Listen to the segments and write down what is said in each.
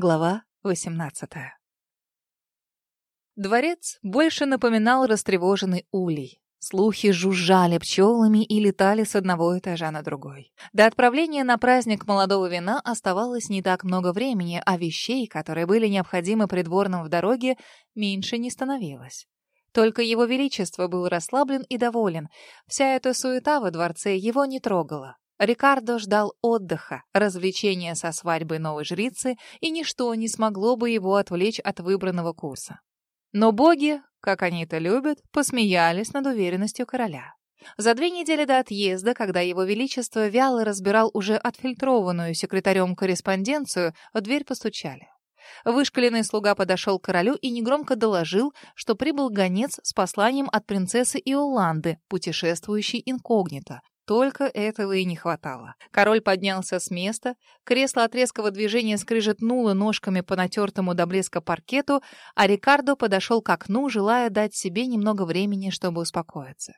Глава 18 Дворец больше напоминал растревоженный улей. Слухи жужжали пчелами и летали с одного этажа на другой. До отправления на праздник молодого вина оставалось не так много времени, а вещей, которые были необходимы придворным в дороге, меньше не становилось. Только его величество был расслаблен и доволен. Вся эта суета во дворце его не трогала. Рикардо ждал отдыха, развлечения со свадьбой новой жрицы, и ничто не смогло бы его отвлечь от выбранного курса. Но боги, как они это любят, посмеялись над уверенностью короля. За две недели до отъезда, когда его величество вяло разбирал уже отфильтрованную секретарем корреспонденцию, в дверь постучали. Вышкаленный слуга подошел к королю и негромко доложил, что прибыл гонец с посланием от принцессы Иоланды, путешествующей инкогнито, только этого и не хватало. Король поднялся с места, кресло от резкого движения скрижетнуло ножками по натертому до блеска паркету, а Рикардо подошел к окну, желая дать себе немного времени, чтобы успокоиться.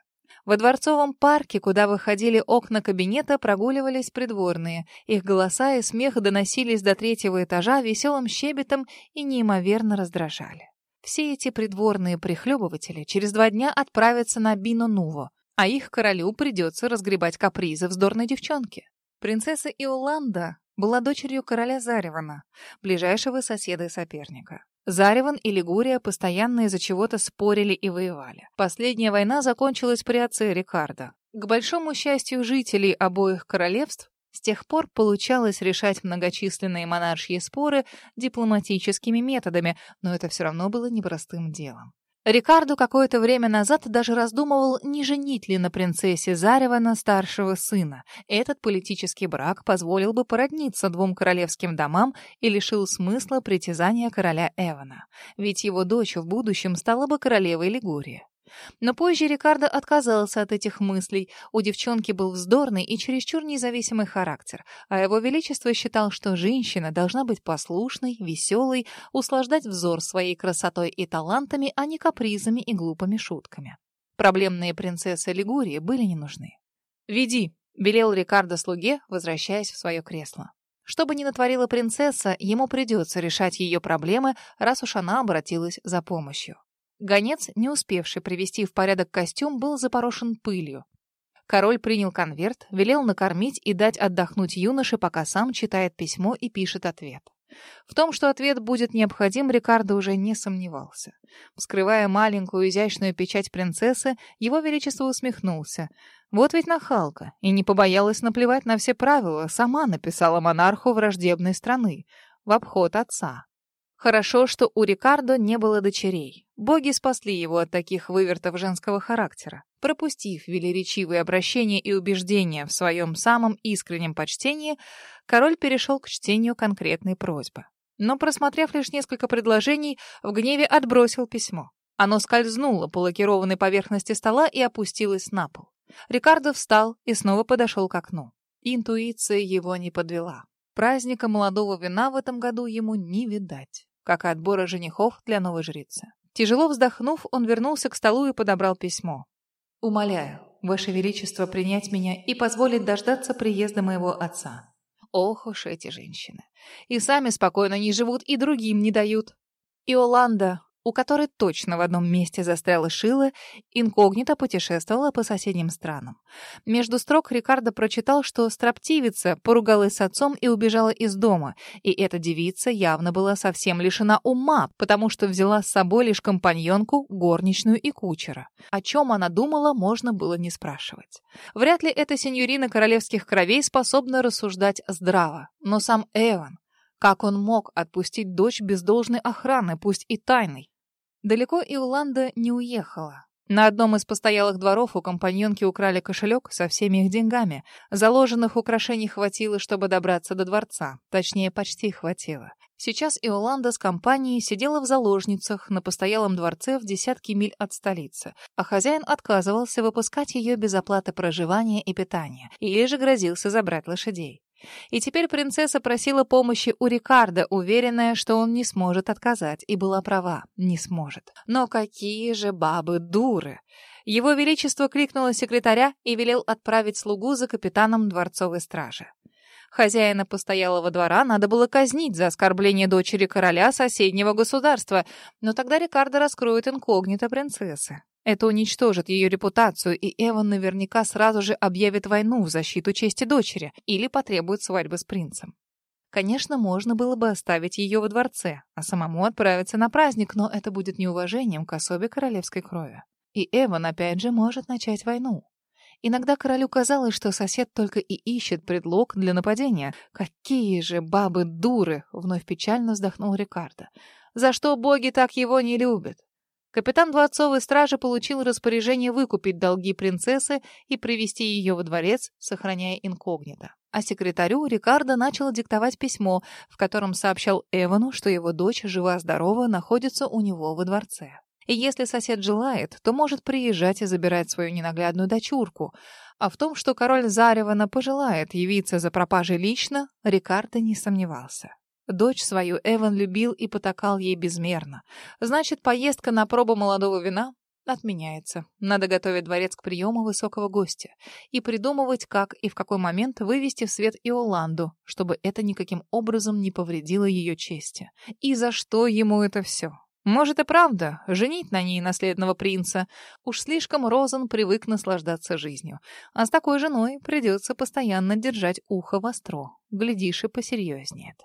Во дворцовом парке, куда выходили окна кабинета, прогуливались придворные. Их голоса и смех доносились до третьего этажа веселым щебетом и неимоверно раздражали. Все эти придворные прихлебыватели через два дня отправятся на Бино-Нуво а их королю придется разгребать капризы вздорной девчонки. Принцесса Иоланда была дочерью короля Заревана, ближайшего соседа и соперника. Зареван и Лигурия постоянно из-за чего-то спорили и воевали. Последняя война закончилась при отце Рикардо. К большому счастью жителей обоих королевств, с тех пор получалось решать многочисленные монаршие споры дипломатическими методами, но это все равно было непростым делом. Рикардо какое-то время назад даже раздумывал, не женить ли на принцессе Заревана старшего сына. Этот политический брак позволил бы породниться двум королевским домам и лишил смысла притязания короля Эвана. Ведь его дочь в будущем стала бы королевой Лигурии. Но позже Рикардо отказался от этих мыслей. У девчонки был вздорный и чересчур независимый характер, а его величество считал, что женщина должна быть послушной, веселой, услаждать взор своей красотой и талантами, а не капризами и глупыми шутками. Проблемные принцессы Лигурии были не нужны. «Веди», — велел Рикардо слуге, возвращаясь в свое кресло. Что бы ни натворила принцесса, ему придется решать ее проблемы, раз уж она обратилась за помощью. Гонец, не успевший привести в порядок костюм, был запорошен пылью. Король принял конверт, велел накормить и дать отдохнуть юноше, пока сам читает письмо и пишет ответ. В том, что ответ будет необходим, Рикардо уже не сомневался. Вскрывая маленькую изящную печать принцессы, его величество усмехнулся. Вот ведь нахалка, и не побоялась наплевать на все правила, сама написала монарху враждебной страны, в обход отца. Хорошо, что у Рикардо не было дочерей. Боги спасли его от таких вывертов женского характера. Пропустив велеречивые обращения и убеждения в своем самом искреннем почтении, король перешел к чтению конкретной просьбы. Но, просмотрев лишь несколько предложений, в гневе отбросил письмо. Оно скользнуло по лакированной поверхности стола и опустилось на пол. Рикардо встал и снова подошел к окну. Интуиция его не подвела. Праздника молодого вина в этом году ему не видать как и отбора женихов для новой жрицы. Тяжело вздохнув, он вернулся к столу и подобрал письмо. «Умоляю, Ваше Величество, принять меня и позволить дождаться приезда моего отца». Ох уж эти женщины. И сами спокойно не живут, и другим не дают. Иоланда у которой точно в одном месте застряла шила, инкогнито путешествовала по соседним странам. Между строк Рикардо прочитал, что строптивица поругалась с отцом и убежала из дома, и эта девица явно была совсем лишена ума, потому что взяла с собой лишь компаньонку, горничную и кучера. О чем она думала, можно было не спрашивать. Вряд ли эта сеньорина королевских кровей способна рассуждать здраво, но сам Эван, как он мог отпустить дочь без должной охраны, пусть и тайной? Далеко Иоланда не уехала. На одном из постоялых дворов у компаньонки украли кошелек со всеми их деньгами. Заложенных украшений хватило, чтобы добраться до дворца. Точнее, почти хватило. Сейчас Иоланда с компанией сидела в заложницах на постоялом дворце в десятки миль от столицы, а хозяин отказывался выпускать ее без оплаты проживания и питания, или же грозился забрать лошадей. И теперь принцесса просила помощи у Рикардо, уверенная, что он не сможет отказать, и была права, не сможет. Но какие же бабы дуры! Его Величество кликнуло секретаря и велел отправить слугу за капитаном дворцовой стражи. Хозяина постоялого двора надо было казнить за оскорбление дочери короля соседнего государства, но тогда Рикардо раскроет инкогнито принцессы. Это уничтожит ее репутацию, и Эван наверняка сразу же объявит войну в защиту чести дочери или потребует свадьбы с принцем. Конечно, можно было бы оставить ее во дворце, а самому отправиться на праздник, но это будет неуважением к особе королевской крови. И Эван опять же может начать войну. Иногда королю казалось, что сосед только и ищет предлог для нападения. «Какие же бабы дуры!» — вновь печально вздохнул Рикардо. «За что боги так его не любят?» Капитан дворцовой стражи получил распоряжение выкупить долги принцессы и привести ее во дворец, сохраняя инкогнито. А секретарю Рикардо начал диктовать письмо, в котором сообщал Эвану, что его дочь жива-здорова находится у него во дворце. И если сосед желает, то может приезжать и забирать свою ненаглядную дочурку. А в том, что король Заревана пожелает явиться за пропажей лично, Рикардо не сомневался. Дочь свою Эван любил и потакал ей безмерно. Значит, поездка на пробу молодого вина отменяется. Надо готовить дворец к приему высокого гостя и придумывать, как и в какой момент вывести в свет Иоланду, чтобы это никаким образом не повредило ее чести. И за что ему это все? Может и правда, женить на ней наследного принца. Уж слишком Розен привык наслаждаться жизнью. А с такой женой придется постоянно держать ухо востро. Глядишь и посерьезнеет.